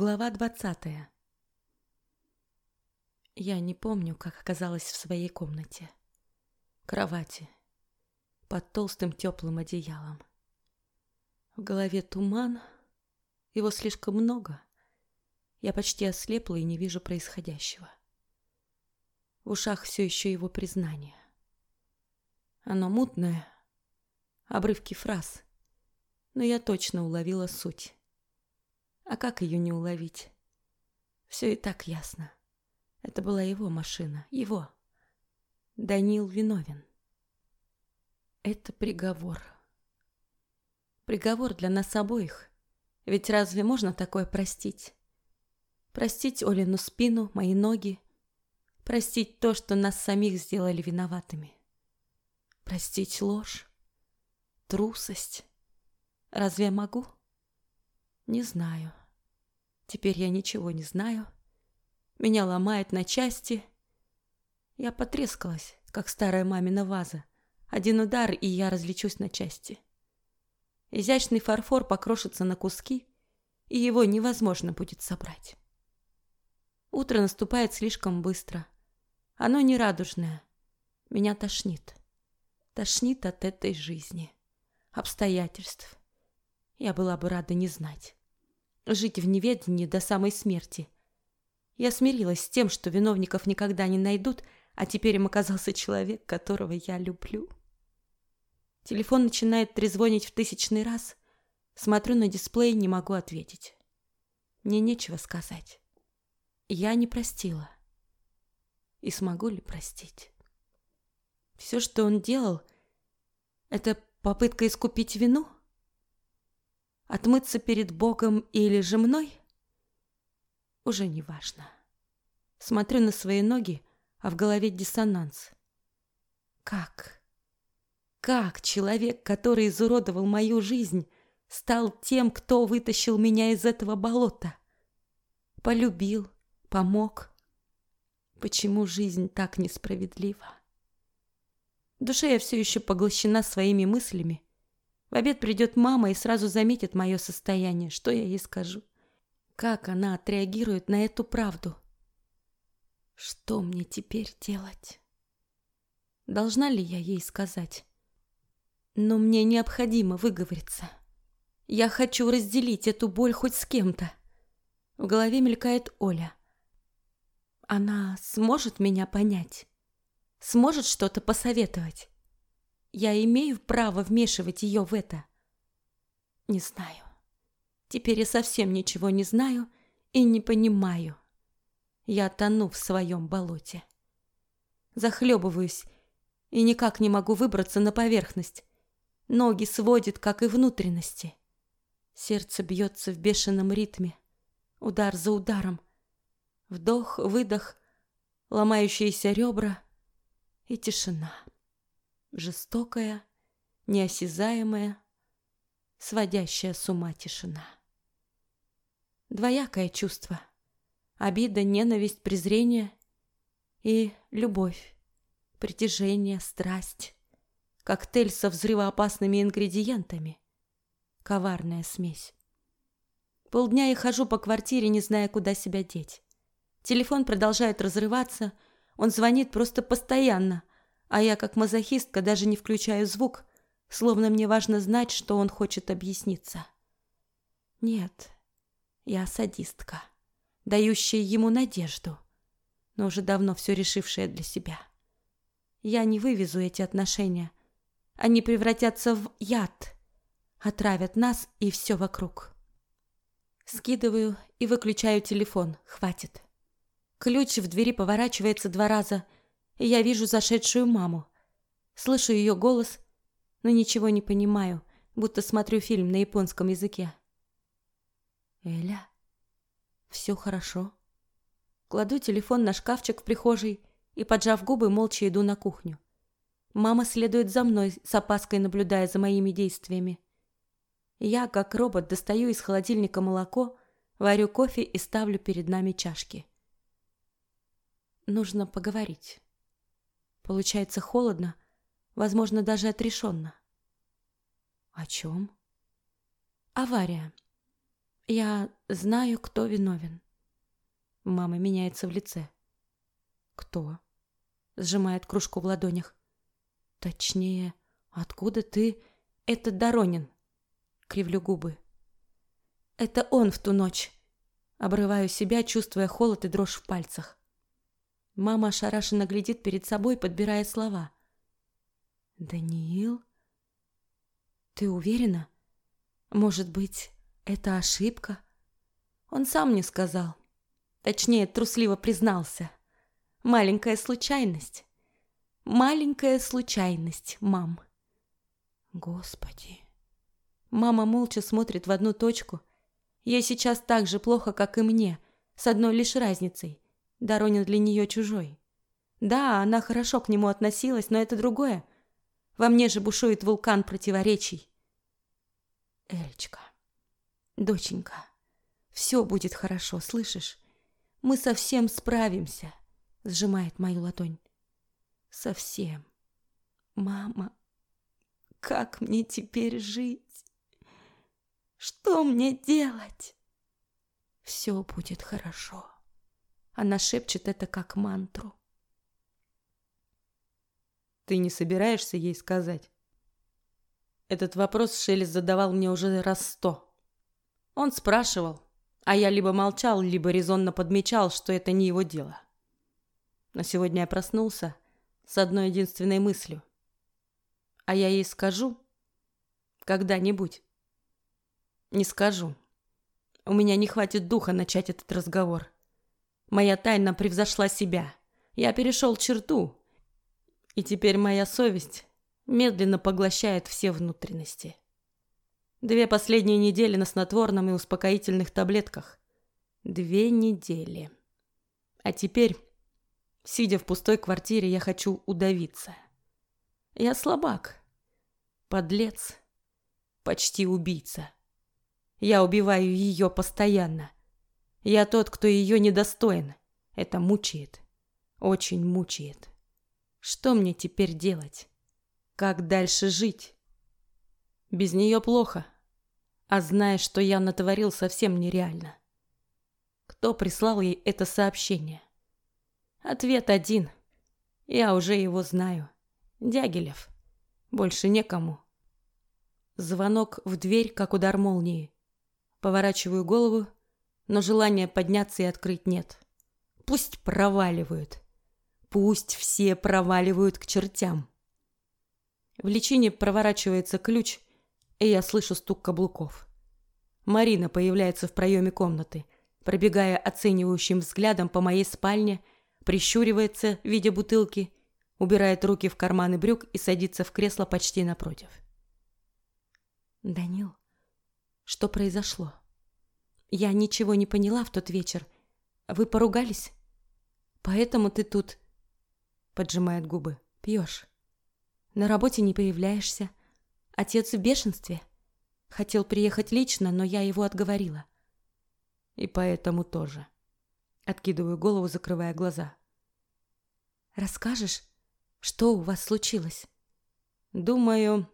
Глава двадцатая. Я не помню, как оказалась в своей комнате. Кровати. Под толстым теплым одеялом. В голове туман. Его слишком много. Я почти ослепла и не вижу происходящего. В ушах все еще его признание. Оно мутное. Обрывки фраз. Но я точно уловила суть. А как ее не уловить? Все и так ясно. Это была его машина, его. Данил виновен. Это приговор. Приговор для нас обоих. Ведь разве можно такое простить? Простить Олину спину, мои ноги. Простить то, что нас самих сделали виноватыми. Простить ложь, трусость. Разве я могу? Не знаю. Теперь я ничего не знаю. Меня ломает на части. Я потрескалась, как старая мамина ваза. Один удар, и я разлечусь на части. Изящный фарфор покрошится на куски, и его невозможно будет собрать. Утро наступает слишком быстро. Оно не радужное. Меня тошнит. Тошнит от этой жизни. Обстоятельств. Я была бы рада не знать жить в неведении до самой смерти. Я смирилась с тем, что виновников никогда не найдут, а теперь им оказался человек, которого я люблю. Телефон начинает трезвонить в тысячный раз. Смотрю на дисплей, не могу ответить. Мне нечего сказать. Я не простила. И смогу ли простить? Все, что он делал, это попытка искупить вину — Отмыться перед Богом или же мной? Уже не важно. Смотрю на свои ноги, а в голове диссонанс. Как? Как человек, который изуродовал мою жизнь, стал тем, кто вытащил меня из этого болота? Полюбил, помог. Почему жизнь так несправедлива? В душе я все еще поглощена своими мыслями, в обед придет мама и сразу заметит мое состояние. Что я ей скажу? Как она отреагирует на эту правду? Что мне теперь делать? Должна ли я ей сказать? Но мне необходимо выговориться. Я хочу разделить эту боль хоть с кем-то. В голове мелькает Оля. Она сможет меня понять? Сможет что-то посоветовать? Я имею право вмешивать ее в это? Не знаю. Теперь я совсем ничего не знаю и не понимаю. Я тону в своем болоте. Захлебываюсь и никак не могу выбраться на поверхность. Ноги сводит, как и внутренности. Сердце бьется в бешеном ритме. Удар за ударом. Вдох, выдох, ломающиеся ребра и тишина жестокая, неосязаемая, сводящая с ума тишина. Двоякое чувство. Обида, ненависть, презрение и любовь, притяжение, страсть. Коктейль со взрывоопасными ингредиентами. Коварная смесь. Полдня я хожу по квартире, не зная, куда себя деть. Телефон продолжает разрываться, он звонит просто постоянно, а я, как мазохистка, даже не включаю звук, словно мне важно знать, что он хочет объясниться. Нет, я садистка, дающая ему надежду, но уже давно все решившая для себя. Я не вывезу эти отношения. Они превратятся в яд, отравят нас и все вокруг. Скидываю и выключаю телефон. Хватит. Ключ в двери поворачивается два раза — и я вижу зашедшую маму. Слышу ее голос, но ничего не понимаю, будто смотрю фильм на японском языке. «Эля, все хорошо?» Кладу телефон на шкафчик в прихожей и, поджав губы, молча иду на кухню. Мама следует за мной, с опаской наблюдая за моими действиями. Я, как робот, достаю из холодильника молоко, варю кофе и ставлю перед нами чашки. Нужно поговорить. Получается холодно, возможно, даже отрешенно. О чем? Авария. Я знаю, кто виновен. Мама меняется в лице. Кто? Сжимает кружку в ладонях. Точнее, откуда ты? Это Доронин. Кривлю губы. Это он в ту ночь. Обрываю себя, чувствуя холод и дрожь в пальцах. Мама ошарашенно глядит перед собой, подбирая слова. «Даниил? Ты уверена? Может быть, это ошибка?» Он сам мне сказал. Точнее, трусливо признался. Маленькая случайность. Маленькая случайность, мам. Господи. Мама молча смотрит в одну точку. Ей сейчас так же плохо, как и мне, с одной лишь разницей. Доронин для нее чужой. Да, она хорошо к нему относилась, но это другое. Во мне же бушует вулкан противоречий. Эльчка, доченька, все будет хорошо, слышишь? Мы совсем справимся, сжимает мою ладонь. Совсем. Мама, как мне теперь жить? Что мне делать? Все будет хорошо. Она шепчет это как мантру. Ты не собираешься ей сказать? Этот вопрос Шелест задавал мне уже раз сто. Он спрашивал, а я либо молчал, либо резонно подмечал, что это не его дело. Но сегодня я проснулся с одной единственной мыслью. А я ей скажу когда-нибудь. Не скажу. У меня не хватит духа начать этот разговор. Моя тайна превзошла себя. Я перешел черту. И теперь моя совесть медленно поглощает все внутренности. Две последние недели на снотворном и успокоительных таблетках. Две недели. А теперь, сидя в пустой квартире, я хочу удавиться. Я слабак. Подлец. Почти убийца. Я убиваю ее постоянно. Я тот, кто ее недостоин. Это мучает. Очень мучает. Что мне теперь делать? Как дальше жить? Без нее плохо. А зная, что я натворил, совсем нереально. Кто прислал ей это сообщение? Ответ один. Я уже его знаю. Дягилев. Больше некому. Звонок в дверь, как удар молнии. Поворачиваю голову, но желания подняться и открыть нет. Пусть проваливают. Пусть все проваливают к чертям. В личине проворачивается ключ, и я слышу стук каблуков. Марина появляется в проеме комнаты, пробегая оценивающим взглядом по моей спальне, прищуривается, видя бутылки, убирает руки в карманы брюк и садится в кресло почти напротив. Данил, что произошло? Я ничего не поняла в тот вечер. Вы поругались? Поэтому ты тут поджимает губы. Пьешь. На работе не появляешься. Отец в бешенстве. Хотел приехать лично, но я его отговорила. И поэтому тоже. Откидываю голову, закрывая глаза. Расскажешь, что у вас случилось? Думаю,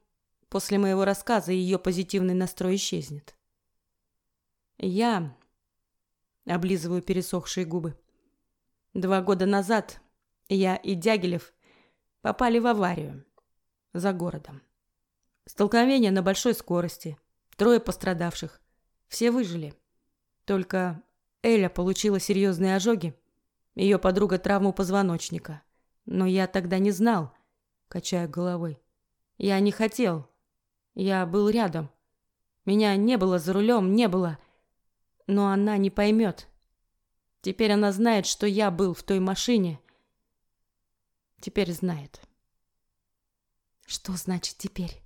После моего рассказа ее позитивный настрой исчезнет. Я облизываю пересохшие губы. Два года назад я и Дягилев попали в аварию за городом. Столкновение на большой скорости. Трое пострадавших. Все выжили. Только Эля получила серьезные ожоги. Ее подруга травму позвоночника. Но я тогда не знал, качая головой. Я не хотел, я был рядом. Меня не было за рулем, не было. Но она не поймет. Теперь она знает, что я был в той машине. Теперь знает. Что значит теперь?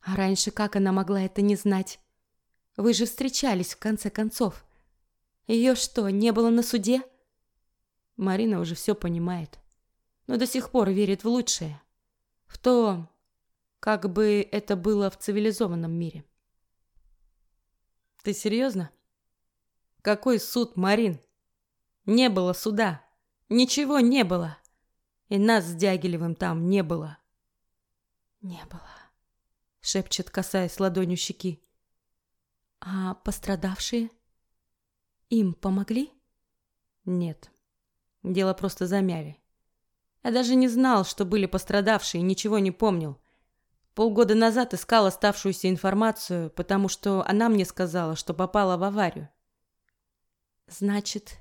А раньше как она могла это не знать? Вы же встречались в конце концов. Ее что, не было на суде? Марина уже все понимает, но до сих пор верит в лучшее. В то, как бы это было в цивилизованном мире. Ты серьезно? Какой суд, Марин? Не было суда. Ничего не было. И нас с Дягилевым там не было. Не было, шепчет, касаясь ладонью щеки. А пострадавшие? Им помогли? Нет. Дело просто замяли. Я даже не знал, что были пострадавшие, ничего не помнил. Полгода назад искал оставшуюся информацию, потому что она мне сказала, что попала в аварию. Значит,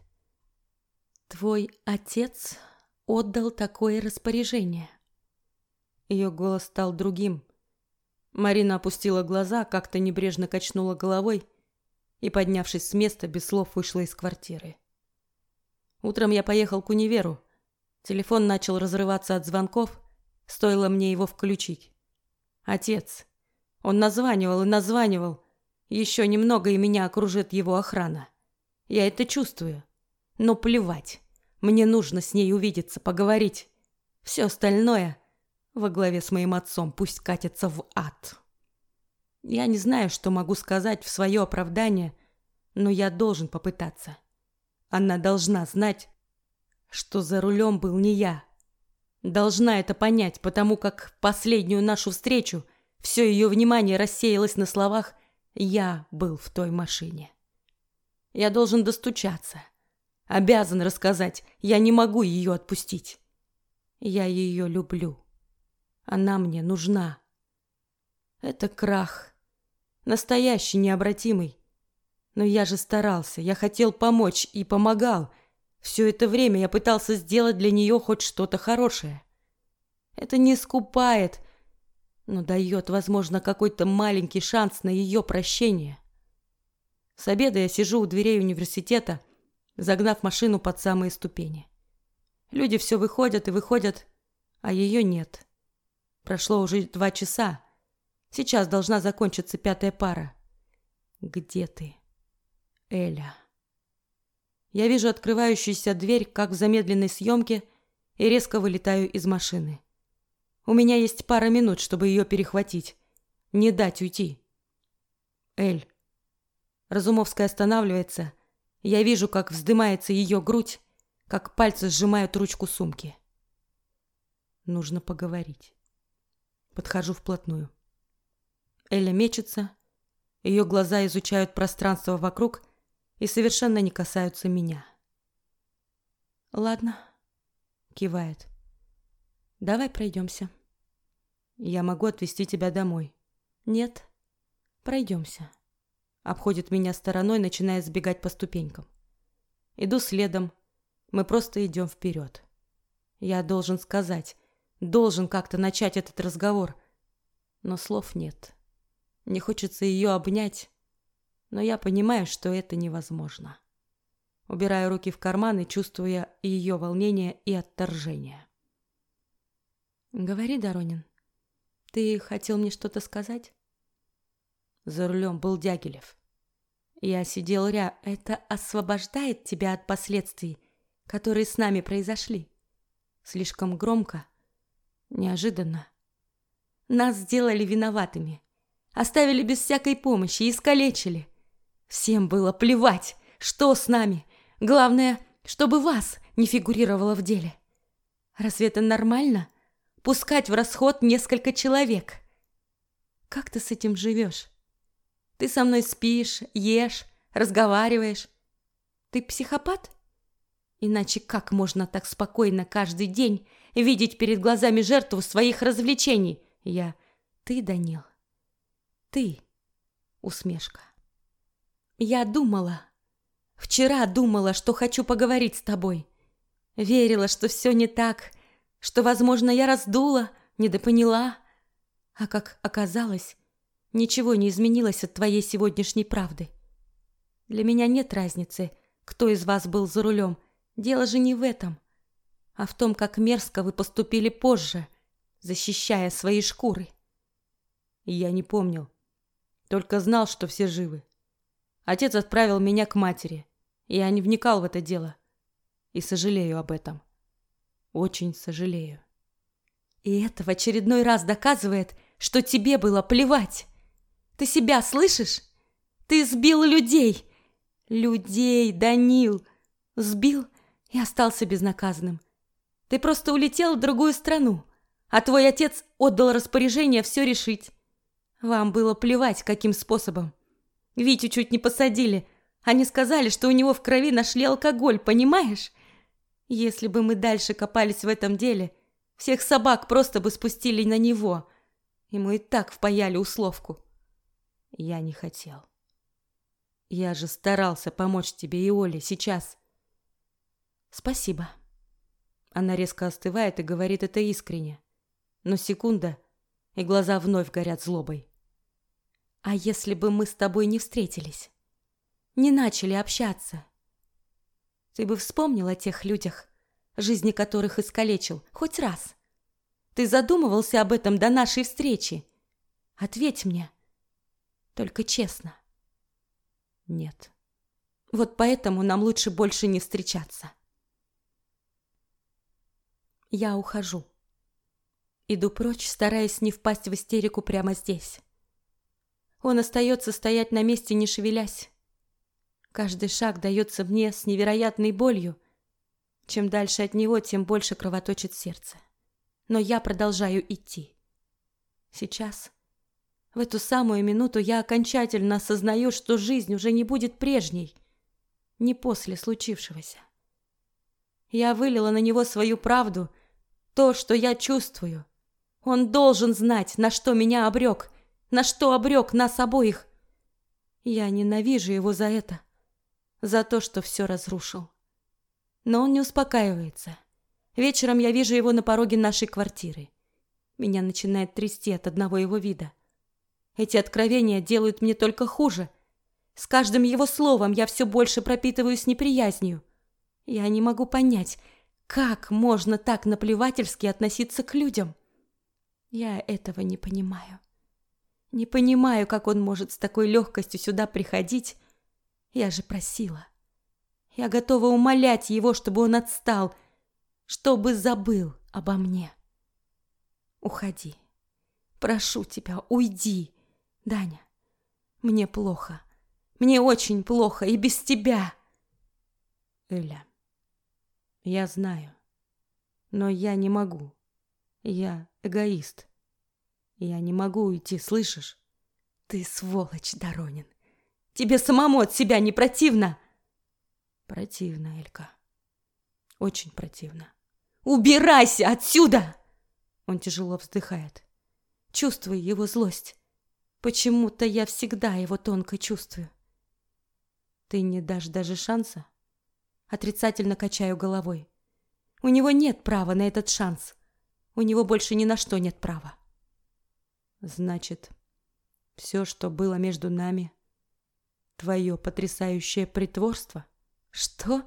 твой отец отдал такое распоряжение? Ее голос стал другим. Марина опустила глаза, как-то небрежно качнула головой и, поднявшись с места, без слов вышла из квартиры. Утром я поехал к универу. Телефон начал разрываться от звонков, стоило мне его включить. Отец. Он названивал и названивал. Еще немного, и меня окружит его охрана. Я это чувствую. Но плевать. Мне нужно с ней увидеться, поговорить. Все остальное во главе с моим отцом пусть катится в ад. Я не знаю, что могу сказать в свое оправдание, но я должен попытаться. Она должна знать, что за рулем был не я, Должна это понять, потому как последнюю нашу встречу все ее внимание рассеялось на словах «я был в той машине». Я должен достучаться. Обязан рассказать. Я не могу ее отпустить. Я ее люблю. Она мне нужна. Это крах. Настоящий, необратимый. Но я же старался. Я хотел помочь и помогал. Все это время я пытался сделать для нее хоть что-то хорошее. Это не скупает, но дает, возможно, какой-то маленький шанс на ее прощение. С обеда я сижу у дверей университета, загнав машину под самые ступени. Люди все выходят и выходят, а ее нет. Прошло уже два часа. Сейчас должна закончиться пятая пара. Где ты, Эля? Я вижу открывающуюся дверь, как в замедленной съемке, и резко вылетаю из машины. У меня есть пара минут, чтобы ее перехватить. Не дать уйти. Эль. Разумовская останавливается. Я вижу, как вздымается ее грудь, как пальцы сжимают ручку сумки. Нужно поговорить. Подхожу вплотную. Эля мечется. Ее глаза изучают пространство вокруг и совершенно не касаются меня. Ладно, кивает. Давай пройдемся. Я могу отвезти тебя домой. Нет, пройдемся. Обходит меня стороной, начиная сбегать по ступенькам. Иду следом. Мы просто идем вперед. Я должен сказать, должен как-то начать этот разговор. Но слов нет. Мне хочется ее обнять, но я понимаю, что это невозможно. Убираю руки в карманы, чувствуя ее волнение и отторжение. «Говори, Доронин, ты хотел мне что-то сказать?» За рулем был Дягилев. Я сидел ря. Это освобождает тебя от последствий, которые с нами произошли. Слишком громко, неожиданно. Нас сделали виноватыми, оставили без всякой помощи, искалечили. Всем было плевать, что с нами. Главное, чтобы вас не фигурировало в деле. Разве это нормально? Пускать в расход несколько человек. Как ты с этим живешь? Ты со мной спишь, ешь, разговариваешь. Ты психопат? Иначе как можно так спокойно каждый день видеть перед глазами жертву своих развлечений? Я... Ты, Данил. Ты. Усмешка. Я думала, вчера думала, что хочу поговорить с тобой. Верила, что все не так, что, возможно, я раздула, недопоняла. А как оказалось, ничего не изменилось от твоей сегодняшней правды. Для меня нет разницы, кто из вас был за рулем. Дело же не в этом, а в том, как мерзко вы поступили позже, защищая свои шкуры. Я не помнил, только знал, что все живы. Отец отправил меня к матери. Я не вникал в это дело. И сожалею об этом. Очень сожалею. И это в очередной раз доказывает, что тебе было плевать. Ты себя слышишь? Ты сбил людей. Людей, Данил. Сбил и остался безнаказанным. Ты просто улетел в другую страну, а твой отец отдал распоряжение все решить. Вам было плевать, каким способом. Витю чуть не посадили. Они сказали, что у него в крови нашли алкоголь, понимаешь? Если бы мы дальше копались в этом деле, всех собак просто бы спустили на него. Ему и так впаяли условку. Я не хотел. Я же старался помочь тебе и Оле сейчас. Спасибо. Она резко остывает и говорит это искренне. Но секунда, и глаза вновь горят злобой. А если бы мы с тобой не встретились? Не начали общаться? Ты бы вспомнил о тех людях, жизни которых искалечил, хоть раз? Ты задумывался об этом до нашей встречи? Ответь мне. Только честно. Нет. Вот поэтому нам лучше больше не встречаться. Я ухожу. Иду прочь, стараясь не впасть в истерику прямо здесь. Он остается стоять на месте, не шевелясь. Каждый шаг дается мне с невероятной болью. Чем дальше от него, тем больше кровоточит сердце. Но я продолжаю идти. Сейчас, в эту самую минуту, я окончательно осознаю, что жизнь уже не будет прежней, не после случившегося. Я вылила на него свою правду — то, что я чувствую. Он должен знать, на что меня обрек, на что обрек нас обоих. Я ненавижу его за это, за то, что все разрушил. Но он не успокаивается. Вечером я вижу его на пороге нашей квартиры. Меня начинает трясти от одного его вида. Эти откровения делают мне только хуже. С каждым его словом я все больше пропитываюсь неприязнью. Я не могу понять, как можно так наплевательски относиться к людям? Я этого не понимаю. Не понимаю, как он может с такой легкостью сюда приходить. Я же просила. Я готова умолять его, чтобы он отстал, чтобы забыл обо мне. Уходи. Прошу тебя, уйди. Даня, мне плохо. Мне очень плохо и без тебя. Эля. Я знаю. Но я не могу. Я эгоист. Я не могу уйти, слышишь? Ты сволочь, Доронин. Тебе самому от себя не противно? Противно, Элька. Очень противно. Убирайся отсюда! Он тяжело вздыхает. Чувствую его злость. Почему-то я всегда его тонко чувствую. Ты не дашь даже шанса? Отрицательно качаю головой. У него нет права на этот шанс. У него больше ни на что нет права. Значит, все, что было между нами, твое потрясающее притворство? Что?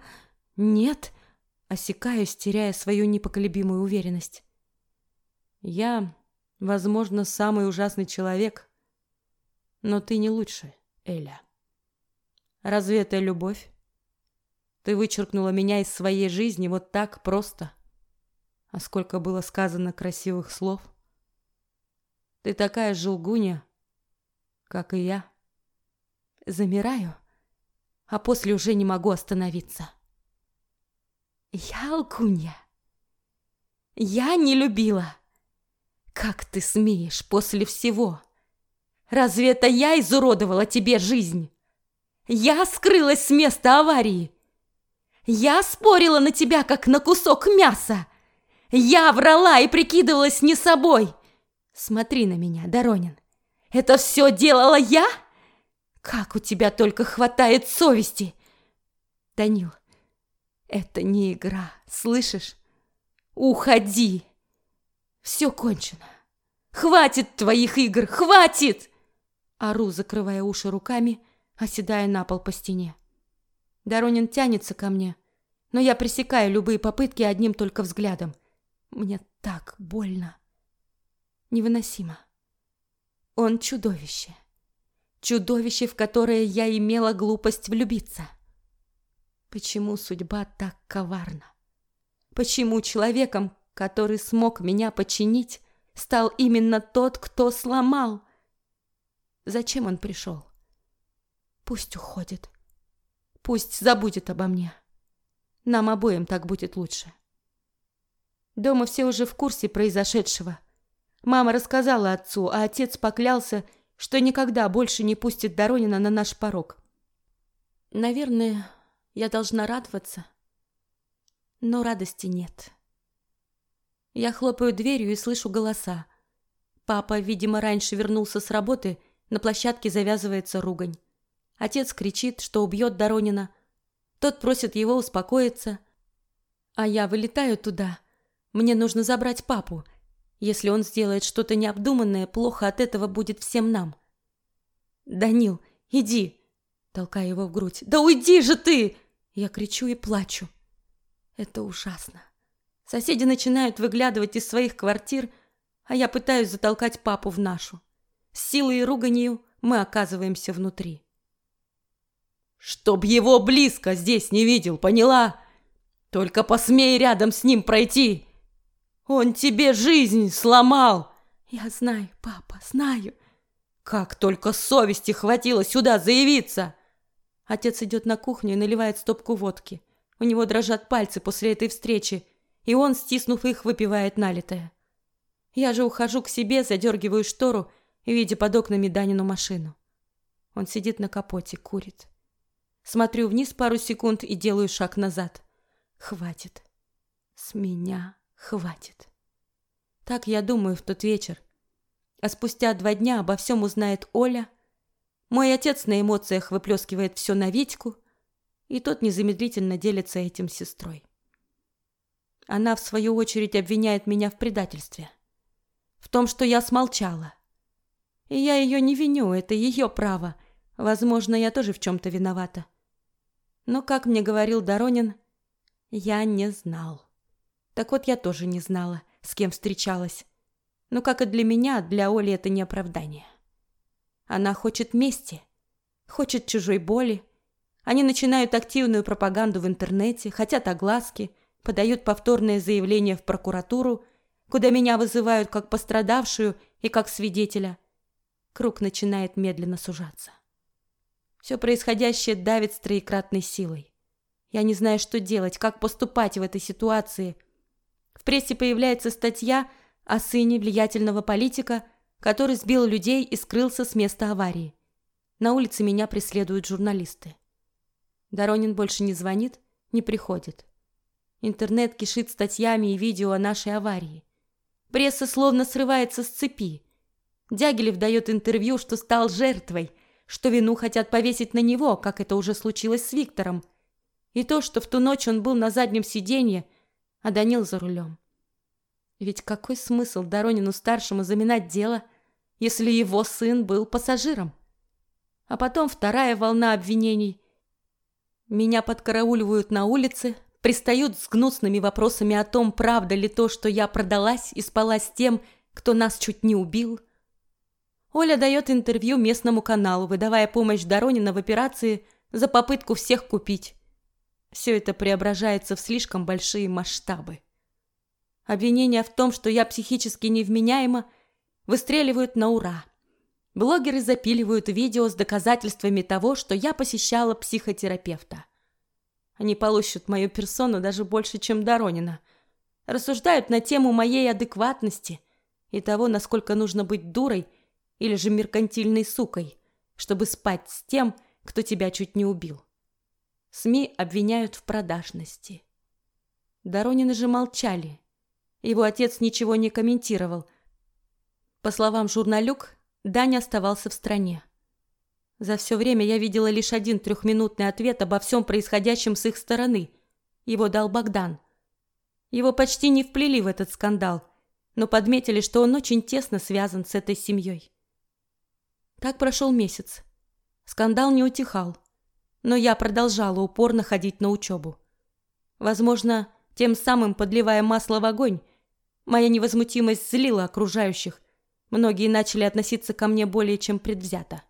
Нет. Осекаюсь, теряя свою непоколебимую уверенность. Я, возможно, самый ужасный человек, но ты не лучше, Эля. Разве это любовь? Ты вычеркнула меня из своей жизни вот так просто. А сколько было сказано красивых слов. Ты такая же лгунья, как и я. Замираю, а после уже не могу остановиться. Я лгунья. Я не любила. Как ты смеешь после всего? Разве это я изуродовала тебе жизнь? Я скрылась с места аварии. Я спорила на тебя, как на кусок мяса. Я врала и прикидывалась не собой. Смотри на меня, Доронин. Это все делала я? Как у тебя только хватает совести? Данил, это не игра, слышишь? Уходи. Все кончено. Хватит твоих игр, хватит! Ору, закрывая уши руками, оседая на пол по стене. Доронин тянется ко мне, но я пресекаю любые попытки одним только взглядом. Мне так больно. Невыносимо. Он чудовище. Чудовище, в которое я имела глупость влюбиться. Почему судьба так коварна? Почему человеком, который смог меня починить, стал именно тот, кто сломал? Зачем он пришел? Пусть уходит. Пусть забудет обо мне. Нам обоим так будет лучше. Дома все уже в курсе произошедшего. Мама рассказала отцу, а отец поклялся что никогда больше не пустит Доронина на наш порог. Наверное, я должна радоваться, но радости нет. Я хлопаю дверью и слышу голоса. Папа, видимо, раньше вернулся с работы, на площадке завязывается ругань. Отец кричит, что убьет Доронина. Тот просит его успокоиться. А я вылетаю туда. Мне нужно забрать папу. Если он сделает что-то необдуманное, плохо от этого будет всем нам. «Данил, иди!» Толкаю его в грудь. «Да уйди же ты!» Я кричу и плачу. Это ужасно. Соседи начинают выглядывать из своих квартир, а я пытаюсь затолкать папу в нашу. С силой и руганью мы оказываемся внутри. «Чтоб его близко здесь не видел, поняла? Только посмей рядом с ним пройти! Он тебе жизнь сломал!» «Я знаю, папа, знаю!» «Как только совести хватило сюда заявиться!» Отец идет на кухню и наливает стопку водки. У него дрожат пальцы после этой встречи, и он, стиснув их, выпивает налитое. Я же ухожу к себе, задергиваю штору и видя под окнами Данину машину. Он сидит на капоте, курит. Смотрю вниз пару секунд и делаю шаг назад. Хватит. С меня хватит. Так я думаю в тот вечер. А спустя два дня обо всем узнает Оля. Мой отец на эмоциях выплескивает все на Витьку, и тот незамедлительно делится этим с сестрой. Она, в свою очередь, обвиняет меня в предательстве. В том, что я смолчала. И я ее не виню, это ее право. Возможно, я тоже в чем-то виновата. Но, как мне говорил Доронин, я не знал. Так вот, я тоже не знала, с кем встречалась. Но, как и для меня, для Оли это не оправдание. Она хочет мести, хочет чужой боли, они начинают активную пропаганду в интернете, хотят огласки, подают повторное заявление в прокуратуру, куда меня вызывают как пострадавшую и как свидетеля. Круг начинает медленно сужаться. Все происходящее давит с троекратной силой. Я не знаю, что делать, как поступать в этой ситуации. В прессе появляется статья о сыне влиятельного политика, который сбил людей и скрылся с места аварии. На улице меня преследуют журналисты. Доронин больше не звонит, не приходит. Интернет кишит статьями и видео о нашей аварии. Пресса словно срывается с цепи. Дягилев дает интервью, что стал жертвой, что вину хотят повесить на него, как это уже случилось с Виктором. И то, что в ту ночь он был на заднем сиденье, а Данил за рулем. Ведь какой смысл Доронину-старшему заминать дело, если его сын был пассажиром? А потом вторая волна обвинений – меня подкарауливают на улице, пристают с гнусными вопросами о том, правда ли то, что я продалась и спала с тем, кто нас чуть не убил. Оля дает интервью местному каналу, выдавая помощь Доронина в операции за попытку всех купить. Все это преображается в слишком большие масштабы. Обвинения в том, что я психически невменяема, выстреливают на ура – Блогеры запиливают видео с доказательствами того, что я посещала психотерапевта. Они полощут мою персону даже больше, чем Доронина. Рассуждают на тему моей адекватности и того, насколько нужно быть дурой или же меркантильной сукой, чтобы спать с тем, кто тебя чуть не убил. СМИ обвиняют в продажности. Доронины же молчали. Его отец ничего не комментировал. По словам журналюк, Даня оставался в стране. За все время я видела лишь один трехминутный ответ обо всем происходящем с их стороны. Его дал Богдан. Его почти не вплели в этот скандал, но подметили, что он очень тесно связан с этой семьей. Так прошел месяц. Скандал не утихал, но я продолжала упорно ходить на учебу. Возможно, тем самым подливая масло в огонь, моя невозмутимость злила окружающих, Многие начали относиться ко мне более чем предвзято.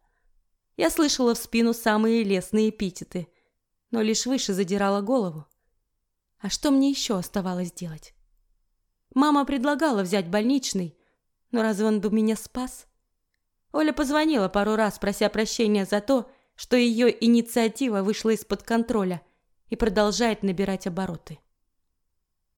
Я слышала в спину самые лестные эпитеты, но лишь выше задирала голову. А что мне еще оставалось делать? Мама предлагала взять больничный, но разве он бы меня спас? Оля позвонила пару раз, прося прощения за то, что ее инициатива вышла из-под контроля и продолжает набирать обороты.